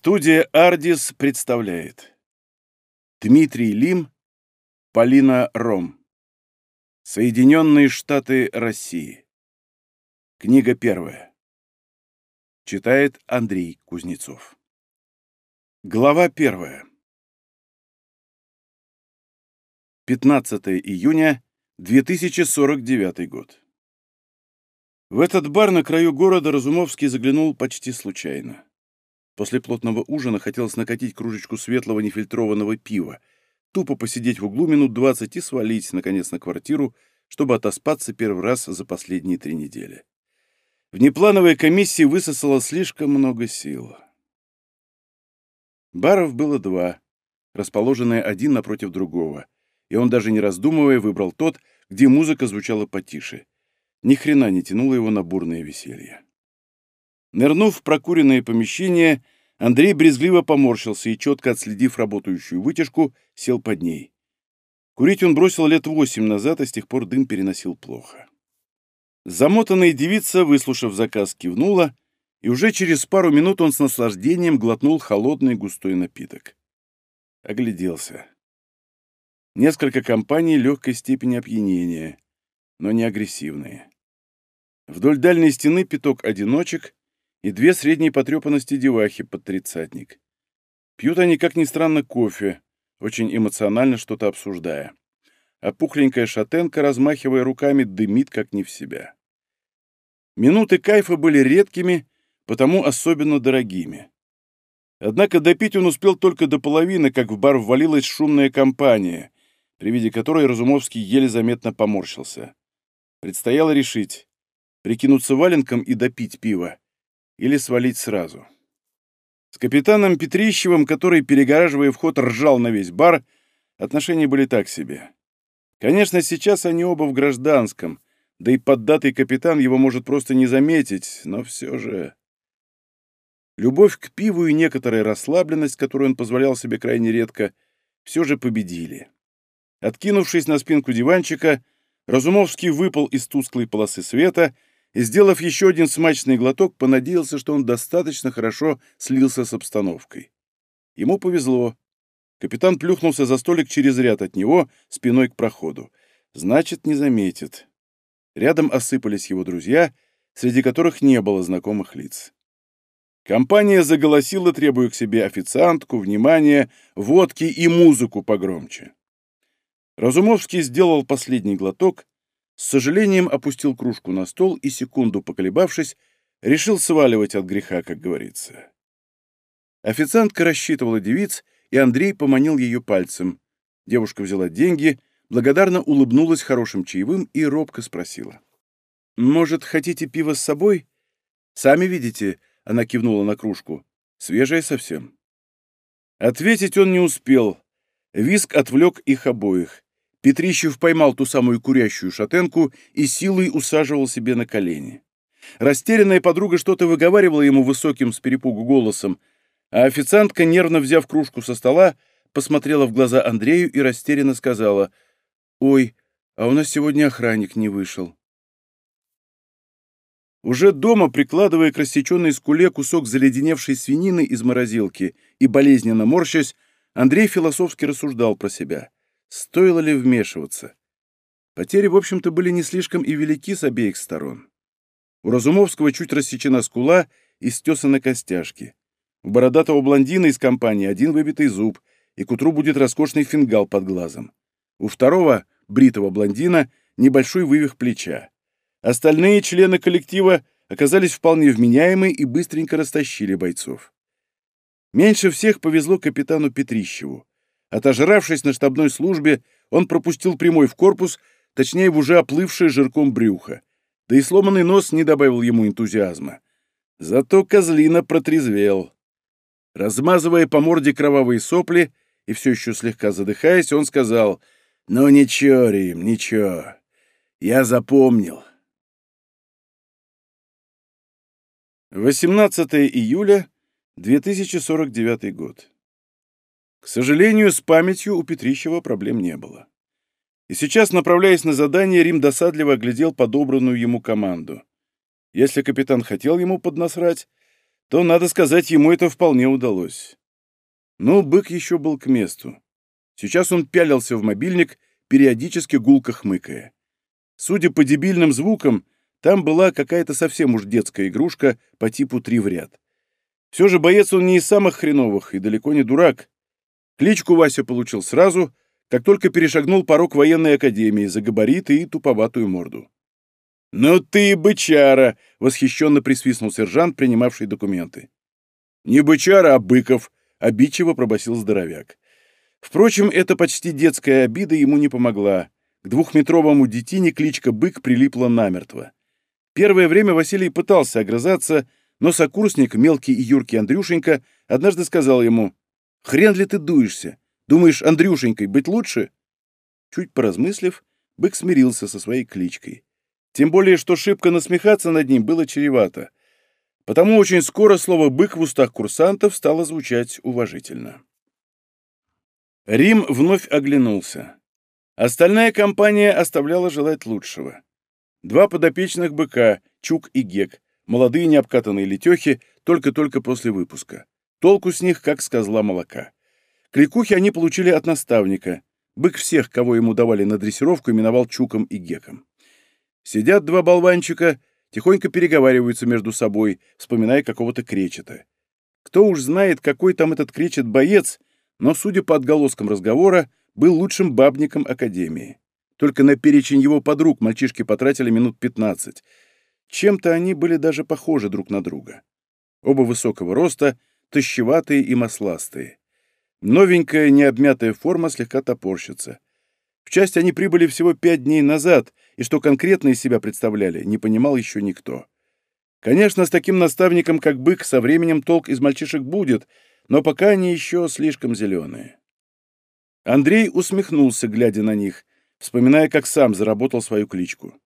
Студия «Ардис» представляет. Дмитрий Лим, Полина Ром. Соединенные Штаты России Книга первая. Читает Андрей Кузнецов. Глава первая. 15 июня 2049 год. В этот бар на краю города Разумовский заглянул почти случайно. После плотного ужина хотелось накатить кружечку светлого нефильтрованного пива, тупо посидеть в углу минут двадцать и свалить, наконец, на квартиру, чтобы отоспаться первый раз за последние три недели. Внеплановая комиссия высосала слишком много сил. Баров было два, расположенные один напротив другого, и он, даже не раздумывая, выбрал тот, где музыка звучала потише. Ни хрена не тянуло его на бурное веселье. Нырнув в прокуренное помещение, Андрей брезгливо поморщился и, четко отследив работающую вытяжку, сел под ней. Курить он бросил лет восемь назад, а с тех пор дым переносил плохо. Замотанная девица, выслушав заказ, кивнула, и уже через пару минут он с наслаждением глотнул холодный густой напиток. Огляделся. Несколько компаний легкой степени опьянения, но не агрессивные. Вдоль дальней стены пяток одиночек, и две средней потрепанности девахи под тридцатник. Пьют они, как ни странно, кофе, очень эмоционально что-то обсуждая. А пухленькая шатенка, размахивая руками, дымит как не в себя. Минуты кайфа были редкими, потому особенно дорогими. Однако допить он успел только до половины, как в бар ввалилась шумная компания, при виде которой Разумовский еле заметно поморщился. Предстояло решить, прикинуться валенком и допить пиво, или свалить сразу. С капитаном Петрищевым, который, перегораживая вход, ржал на весь бар, отношения были так себе. Конечно, сейчас они оба в гражданском, да и поддатый капитан его может просто не заметить, но все же... Любовь к пиву и некоторая расслабленность, которую он позволял себе крайне редко, все же победили. Откинувшись на спинку диванчика, Разумовский выпал из тусклой полосы света — и, сделав еще один смачный глоток, понадеялся, что он достаточно хорошо слился с обстановкой. Ему повезло. Капитан плюхнулся за столик через ряд от него, спиной к проходу. Значит, не заметит. Рядом осыпались его друзья, среди которых не было знакомых лиц. Компания заголосила, требуя к себе официантку, внимания, водки и музыку погромче. Разумовский сделал последний глоток с сожалением опустил кружку на стол и, секунду поколебавшись, решил сваливать от греха, как говорится. Официантка рассчитывала девиц, и Андрей поманил ее пальцем. Девушка взяла деньги, благодарно улыбнулась хорошим чаевым и робко спросила. «Может, хотите пиво с собой?» «Сами видите», — она кивнула на кружку. «Свежее совсем». Ответить он не успел. Виск отвлек их обоих. Петрищев поймал ту самую курящую шатенку и силой усаживал себе на колени. Растерянная подруга что-то выговаривала ему высоким с перепугу голосом, а официантка, нервно взяв кружку со стола, посмотрела в глаза Андрею и растерянно сказала «Ой, а у нас сегодня охранник не вышел». Уже дома, прикладывая к рассеченной скуле кусок заледеневшей свинины из морозилки и болезненно морщась, Андрей философски рассуждал про себя. Стоило ли вмешиваться? Потери, в общем-то, были не слишком и велики с обеих сторон. У Разумовского чуть рассечена скула и стесаны костяшки. У бородатого блондина из компании один выбитый зуб, и к утру будет роскошный фингал под глазом. У второго, бритого блондина, небольшой вывих плеча. Остальные члены коллектива оказались вполне вменяемы и быстренько растащили бойцов. Меньше всех повезло капитану Петрищеву. Отожравшись на штабной службе, он пропустил прямой в корпус, точнее, в уже оплывшее жирком брюхо. Да и сломанный нос не добавил ему энтузиазма. Зато козлина протрезвел. Размазывая по морде кровавые сопли и все еще слегка задыхаясь, он сказал, «Ну ничего, Рим, ничего. Я запомнил». 18 июля 2049 год. К сожалению, с памятью у Петрищева проблем не было. И сейчас, направляясь на задание, Рим досадливо оглядел подобранную ему команду. Если капитан хотел ему поднасрать, то, надо сказать, ему это вполне удалось. Но бык еще был к месту. Сейчас он пялился в мобильник, периодически гулко хмыкая. Судя по дебильным звукам, там была какая-то совсем уж детская игрушка по типу три в ряд. Все же боец он не из самых хреновых и далеко не дурак. Кличку Вася получил сразу, как только перешагнул порог военной академии за габариты и туповатую морду. «Ну ты бычара!» — восхищенно присвистнул сержант, принимавший документы. «Не бычара, а Быков!» — обидчиво пробасил здоровяк. Впрочем, эта почти детская обида ему не помогла. К двухметровому детине кличка «Бык» прилипла намертво. Первое время Василий пытался огрызаться, но сокурсник, мелкий и юркий Андрюшенька, однажды сказал ему, «Хрен ли ты дуешься? Думаешь, Андрюшенькой быть лучше?» Чуть поразмыслив, Бык смирился со своей кличкой. Тем более, что шибко насмехаться над ним было чревато. Потому очень скоро слово «бык» в устах курсантов стало звучать уважительно. Рим вновь оглянулся. Остальная компания оставляла желать лучшего. Два подопечных быка, Чук и Гек, молодые необкатанные летехи, только-только после выпуска. Толку с них, как с козла молока. Кликухи они получили от наставника. Бык всех, кого ему давали на дрессировку, именовал Чуком и Геком. Сидят два болванчика, тихонько переговариваются между собой, вспоминая какого-то кречета. Кто уж знает, какой там этот кречет боец, но, судя по отголоскам разговора, был лучшим бабником Академии. Только на перечень его подруг мальчишки потратили минут пятнадцать. Чем-то они были даже похожи друг на друга. Оба высокого роста, тощеватые и масластые. Новенькая необмятая форма слегка топорщится. В часть они прибыли всего пять дней назад, и что конкретно из себя представляли, не понимал еще никто. Конечно, с таким наставником, как бык, со временем толк из мальчишек будет, но пока они еще слишком зеленые. Андрей усмехнулся, глядя на них, вспоминая, как сам заработал свою кличку.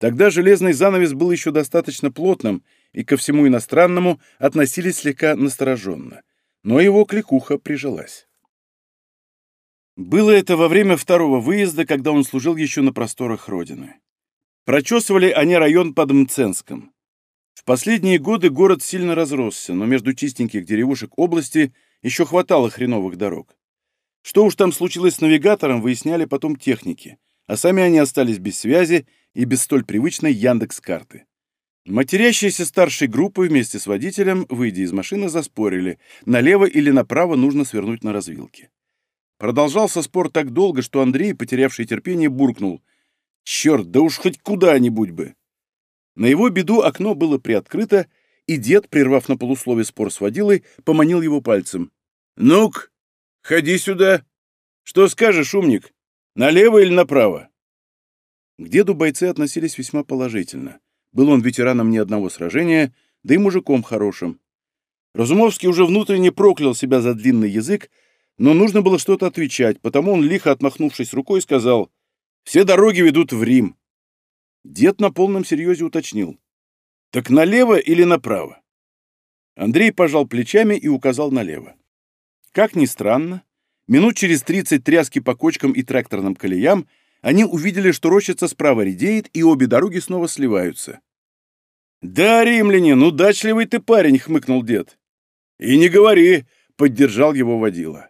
Тогда железный занавес был еще достаточно плотным, и ко всему иностранному относились слегка настороженно. Но его кликуха прижилась. Было это во время второго выезда, когда он служил еще на просторах Родины. Прочесывали они район под Мценском. В последние годы город сильно разросся, но между чистеньких деревушек области еще хватало хреновых дорог. Что уж там случилось с навигатором, выясняли потом техники, а сами они остались без связи и без столь привычной Яндекс-карты. Матерящиеся старшей группой вместе с водителем, выйдя из машины, заспорили, налево или направо нужно свернуть на развилке. Продолжался спор так долго, что Андрей, потерявший терпение, буркнул. «Черт, да уж хоть куда-нибудь бы!» На его беду окно было приоткрыто, и дед, прервав на полуслове спор с водилой, поманил его пальцем. «Ну-ка, ходи сюда. Что скажешь, умник? Налево или направо?» К деду бойцы относились весьма положительно. Был он ветераном ни одного сражения, да и мужиком хорошим. Разумовский уже внутренне проклял себя за длинный язык, но нужно было что-то отвечать, потому он, лихо отмахнувшись рукой, сказал «Все дороги ведут в Рим». Дед на полном серьезе уточнил «Так налево или направо?» Андрей пожал плечами и указал налево. Как ни странно, минут через тридцать тряски по кочкам и тракторным колеям они увидели, что рощица справа редеет, и обе дороги снова сливаются. «Да, римлянин, удачливый ты парень!» — хмыкнул дед. «И не говори!» — поддержал его водила.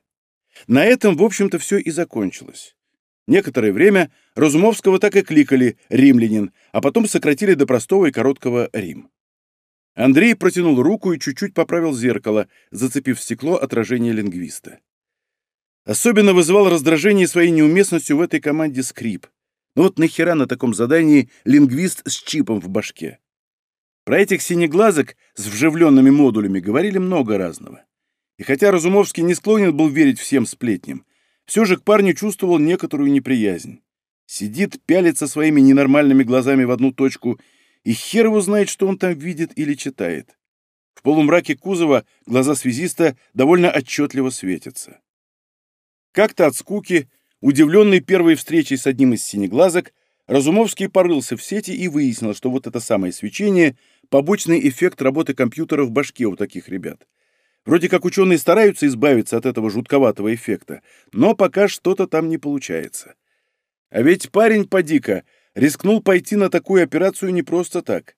На этом, в общем-то, все и закончилось. Некоторое время Разумовского так и кликали «римлянин», а потом сократили до простого и короткого «рим». Андрей протянул руку и чуть-чуть поправил зеркало, зацепив стекло отражение лингвиста. Особенно вызывал раздражение своей неуместностью в этой команде скрип. Ну вот нахера на таком задании лингвист с чипом в башке? Про этих синеглазок с вживленными модулями говорили много разного. И хотя Разумовский не склонен был верить всем сплетням, все же к парню чувствовал некоторую неприязнь. Сидит, пялится своими ненормальными глазами в одну точку, и хер его знает, что он там видит или читает. В полумраке кузова глаза связиста довольно отчетливо светятся. Как-то от скуки, удивленный первой встречей с одним из синеглазок, Разумовский порылся в сети и выяснил, что вот это самое свечение — побочный эффект работы компьютера в башке у таких ребят — Вроде как ученые стараются избавиться от этого жутковатого эффекта, но пока что-то там не получается. А ведь парень поди-ка рискнул пойти на такую операцию не просто так.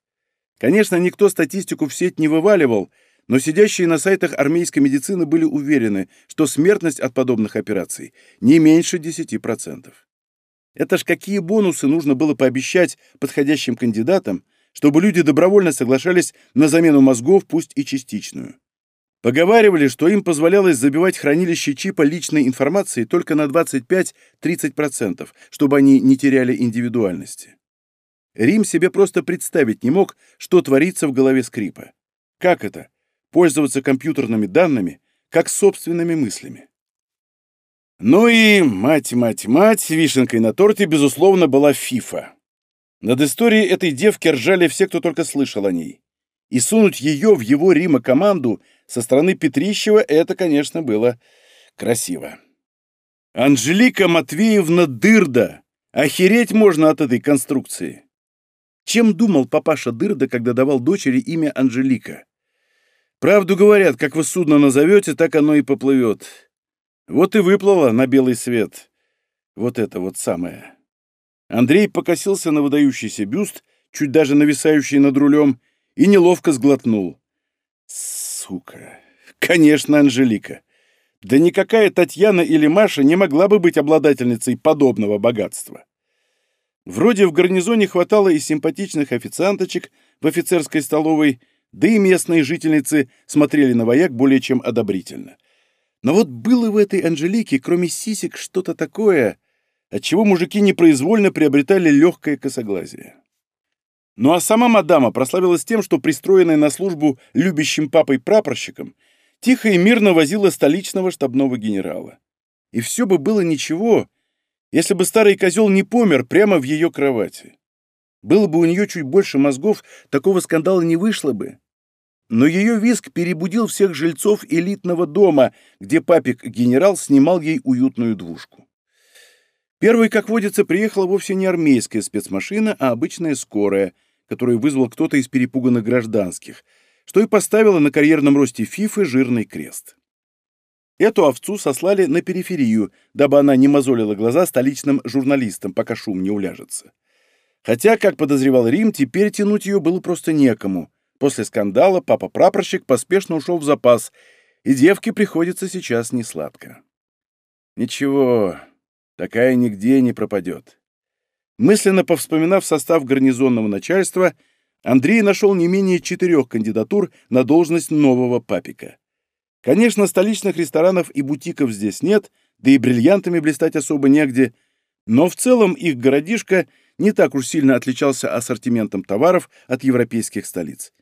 Конечно, никто статистику в сеть не вываливал, но сидящие на сайтах армейской медицины были уверены, что смертность от подобных операций не меньше 10%. Это ж какие бонусы нужно было пообещать подходящим кандидатам, чтобы люди добровольно соглашались на замену мозгов, пусть и частичную. Поговаривали, что им позволялось забивать хранилище чипа личной информации только на 25-30%, чтобы они не теряли индивидуальности. Рим себе просто представить не мог, что творится в голове скрипа. Как это? Пользоваться компьютерными данными, как собственными мыслями. Ну и, мать, мать, мать, вишенкой на торте, безусловно, была Фифа. Над историей этой девки ржали все, кто только слышал о ней. И сунуть ее в его Рима команду со стороны Петрищева это, конечно, было красиво. Анжелика Матвеевна Дырда. Охереть можно от этой конструкции. Чем думал папаша Дырда, когда давал дочери имя Анжелика? Правду говорят, как вы судно назовете, так оно и поплывет. Вот и выплыло на белый свет. Вот это вот самое. Андрей покосился на выдающийся бюст, чуть даже нависающий над рулем, и неловко сглотнул. Сука. Конечно, Анжелика. Да никакая Татьяна или Маша не могла бы быть обладательницей подобного богатства. Вроде в гарнизоне хватало и симпатичных официанточек в офицерской столовой, да и местные жительницы смотрели на вояк более чем одобрительно. Но вот было в этой Анжелике, кроме сисек, что-то такое, от чего мужики непроизвольно приобретали легкое косоглазие. Ну а сама мадама прославилась тем, что пристроенная на службу любящим папой прапорщиком тихо и мирно возила столичного штабного генерала. И все бы было ничего, если бы старый козел не помер прямо в ее кровати. Было бы у нее чуть больше мозгов, такого скандала не вышло бы. Но ее виск перебудил всех жильцов элитного дома, где папик-генерал снимал ей уютную двушку. Первой, как водится, приехала вовсе не армейская спецмашина, а обычная скорая, которую вызвал кто-то из перепуганных гражданских, что и поставило на карьерном росте Фифы жирный крест. Эту овцу сослали на периферию, дабы она не мозолила глаза столичным журналистам, пока шум не уляжется. Хотя, как подозревал Рим, теперь тянуть ее было просто некому. После скандала папа-прапорщик поспешно ушел в запас, и девке приходится сейчас несладко. Ничего, такая нигде не пропадет. Мысленно повспоминав состав гарнизонного начальства, Андрей нашел не менее четырех кандидатур на должность нового папика. Конечно, столичных ресторанов и бутиков здесь нет, да и бриллиантами блистать особо негде, но в целом их городишко не так уж сильно отличался ассортиментом товаров от европейских столиц.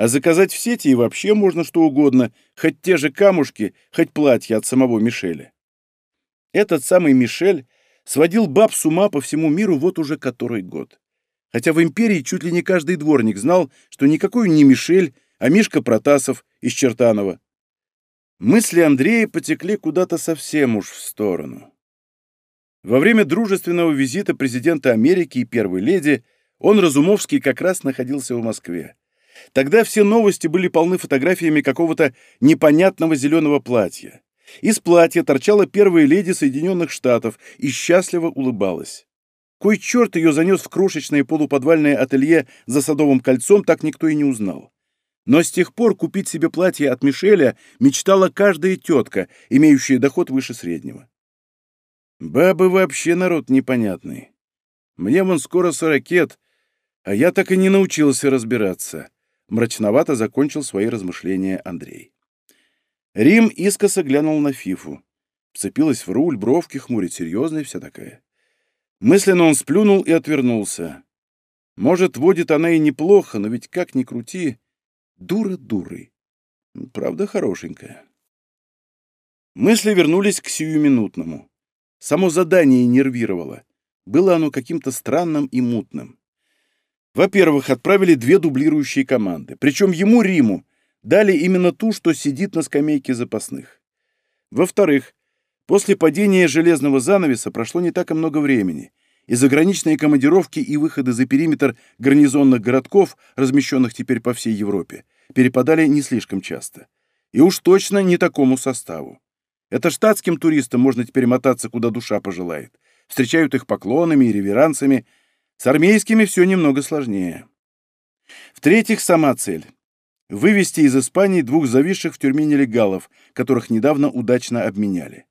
А заказать в сети и вообще можно что угодно, хоть те же камушки, хоть платья от самого Мишеля. Этот самый Мишель сводил баб с ума по всему миру вот уже который год. Хотя в империи чуть ли не каждый дворник знал, что никакой не Мишель, а Мишка Протасов из Чертанова. Мысли Андрея потекли куда-то совсем уж в сторону. Во время дружественного визита президента Америки и первой леди он, Разумовский, как раз находился в Москве. Тогда все новости были полны фотографиями какого-то непонятного зеленого платья. Из платья торчала первая леди Соединенных Штатов и счастливо улыбалась. Кой черт ее занес в крошечное полуподвальное ателье за Садовым кольцом, так никто и не узнал. Но с тех пор купить себе платье от Мишеля мечтала каждая тетка, имеющая доход выше среднего. Бабы вообще народ непонятный. Мне вон скоро сорокет, а я так и не научился разбираться. Мрачновато закончил свои размышления Андрей. Рим искоса глянул на Фифу. Вцепилась в руль, бровки хмурит, серьезная вся такая. Мысленно он сплюнул и отвернулся. Может, водит она и неплохо, но ведь как ни крути, Дура дурой. Правда, хорошенькая. Мысли вернулись к сиюминутному. Само задание нервировало. Было оно каким-то странным и мутным. Во-первых, отправили две дублирующие команды. Причем ему, Риму, дали именно ту, что сидит на скамейке запасных. Во-вторых, после падения железного занавеса прошло не так и много времени, и заграничные командировки и выходы за периметр гарнизонных городков, размещенных теперь по всей Европе, перепадали не слишком часто. И уж точно не такому составу. Это штатским туристам можно теперь мотаться, куда душа пожелает. Встречают их поклонами и реверансами. С армейскими все немного сложнее. В-третьих, сама цель. вывести из Испании двух зависших в тюрьме нелегалов, которых недавно удачно обменяли.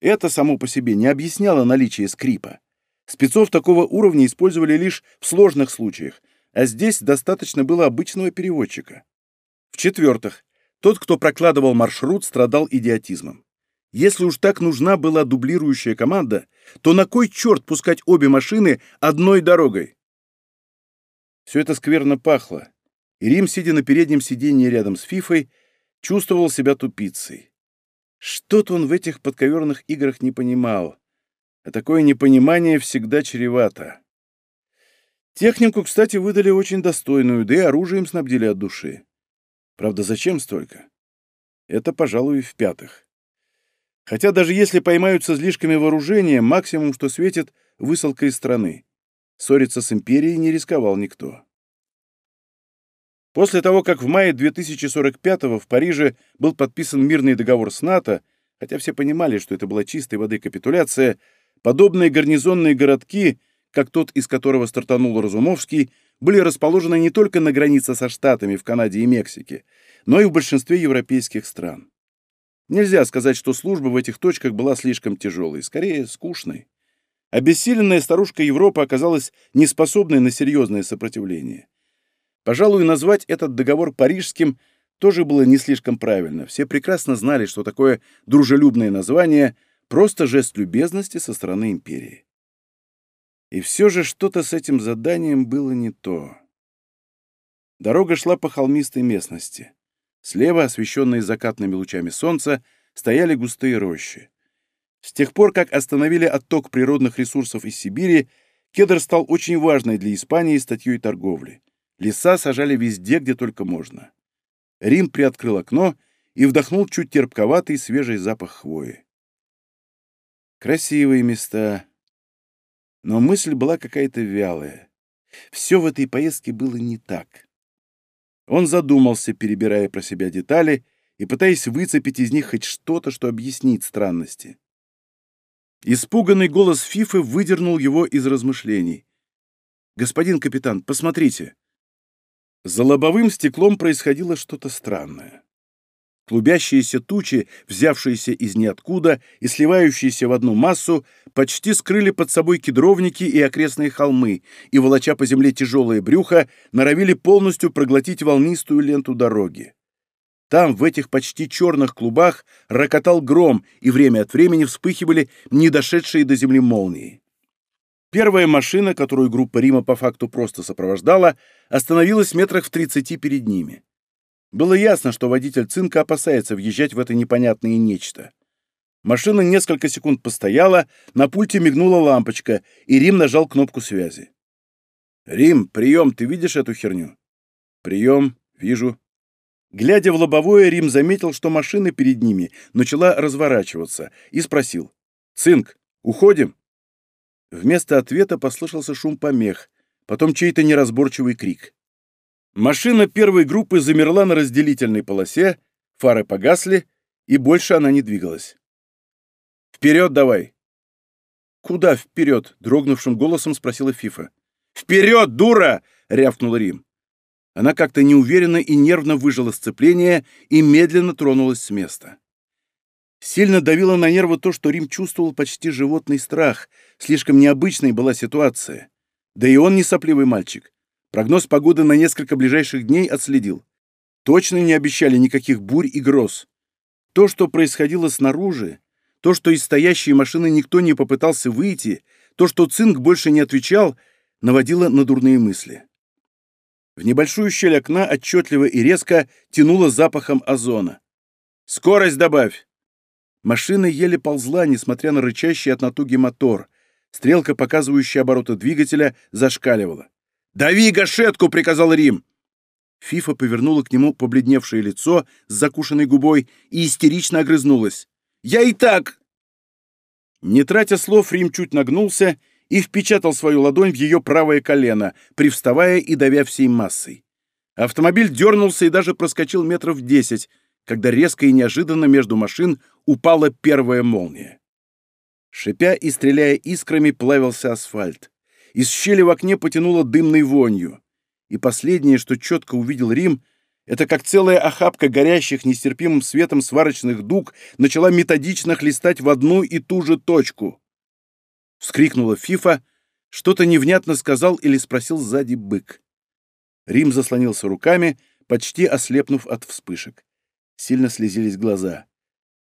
Это само по себе не объясняло наличие скрипа. Спецов такого уровня использовали лишь в сложных случаях, а здесь достаточно было обычного переводчика. В-четвертых, тот, кто прокладывал маршрут, страдал идиотизмом. Если уж так нужна была дублирующая команда, то на кой черт пускать обе машины одной дорогой? Все это скверно пахло, и Рим, сидя на переднем сиденье рядом с Фифой, чувствовал себя тупицей. Что-то он в этих подковерных играх не понимал, а такое непонимание всегда чревато. Технику, кстати, выдали очень достойную, да и оружием снабдили от души. Правда, зачем столько? Это, пожалуй, в пятых. Хотя даже если поймают с излишками вооружения, максимум, что светит, высылка из страны. Ссориться с империей не рисковал никто. После того, как в мае 2045-го в Париже был подписан мирный договор с НАТО, хотя все понимали, что это была чистой воды капитуляция, подобные гарнизонные городки, как тот, из которого стартанул Разумовский, были расположены не только на границе со Штатами в Канаде и Мексике, но и в большинстве европейских стран. Нельзя сказать, что служба в этих точках была слишком тяжелой, скорее скучной. Обессиленная старушка Европа оказалась неспособной на серьезное сопротивление. Пожалуй, назвать этот договор парижским тоже было не слишком правильно. Все прекрасно знали, что такое дружелюбное название — просто жест любезности со стороны империи. И все же что-то с этим заданием было не то. Дорога шла по холмистой местности. Слева, освещенные закатными лучами солнца, стояли густые рощи. С тех пор, как остановили отток природных ресурсов из Сибири, кедр стал очень важной для Испании статьей торговли. Леса сажали везде, где только можно. Рим приоткрыл окно и вдохнул чуть терпковатый свежий запах хвои. Красивые места. Но мысль была какая-то вялая. Все в этой поездке было не так. Он задумался, перебирая про себя детали и пытаясь выцепить из них хоть что-то, что объяснит странности. Испуганный голос Фифы выдернул его из размышлений. «Господин капитан, посмотрите!» За лобовым стеклом происходило что-то странное. Клубящиеся тучи, взявшиеся из ниоткуда и сливающиеся в одну массу, почти скрыли под собой кедровники и окрестные холмы, и, волоча по земле тяжелое брюхо, норовили полностью проглотить волнистую ленту дороги. Там, в этих почти черных клубах, рокотал гром, и время от времени вспыхивали недошедшие до земли молнии. Первая машина, которую группа Рима по факту просто сопровождала, остановилась в метрах в 30 перед ними. Было ясно, что водитель цинка опасается въезжать в это непонятное нечто. Машина несколько секунд постояла, на пульте мигнула лампочка, и Рим нажал кнопку связи. «Рим, прием, ты видишь эту херню?» «Прием, вижу». Глядя в лобовое, Рим заметил, что машина перед ними начала разворачиваться, и спросил. «Цинк, уходим?» Вместо ответа послышался шум помех, потом чей-то неразборчивый крик. Машина первой группы замерла на разделительной полосе, фары погасли, и больше она не двигалась. «Вперед давай!» «Куда вперед?» — дрогнувшим голосом спросила Фифа. «Вперед, дура!» — рявкнул Рим. Она как-то неуверенно и нервно выжила сцепление и медленно тронулась с места. Сильно давило на нервы то, что Рим чувствовал почти животный страх. Слишком необычной была ситуация. Да и он не сопливый мальчик. Прогноз погоды на несколько ближайших дней отследил. Точно не обещали никаких бурь и гроз. То, что происходило снаружи, то, что из стоящей машины никто не попытался выйти, то, что цинк больше не отвечал, наводило на дурные мысли. В небольшую щель окна отчетливо и резко тянуло запахом озона. «Скорость добавь!» Машина еле ползла, несмотря на рычащий от натуги мотор. Стрелка, показывающая обороты двигателя, зашкаливала. «Дави гашетку!» — приказал Рим. Фифа повернула к нему побледневшее лицо с закушенной губой и истерично огрызнулась. «Я и так!» Не тратя слов, Рим чуть нагнулся и впечатал свою ладонь в ее правое колено, привставая и давя всей массой. Автомобиль дернулся и даже проскочил метров десять, когда резко и неожиданно между машин упала первая молния. Шипя и стреляя искрами, плавился асфальт. Из щели в окне потянуло дымной вонью. И последнее, что четко увидел Рим, Это как целая охапка горящих нестерпимым светом сварочных дуг начала методично хлестать в одну и ту же точку. Вскрикнула Фифа, что-то невнятно сказал или спросил сзади бык. Рим заслонился руками, почти ослепнув от вспышек. Сильно слезились глаза.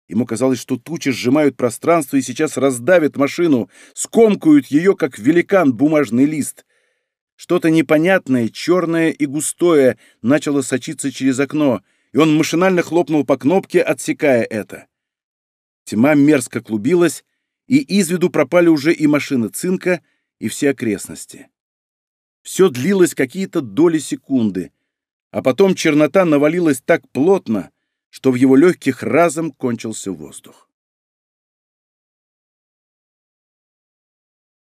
Ему казалось, что тучи сжимают пространство и сейчас раздавят машину, скомкают ее, как великан бумажный лист. Что-то непонятное, черное и густое начало сочиться через окно, и он машинально хлопнул по кнопке, отсекая это. Тьма мерзко клубилась, и из виду пропали уже и машина цинка, и все окрестности. Все длилось какие-то доли секунды, а потом чернота навалилась так плотно, что в его легких разом кончился воздух.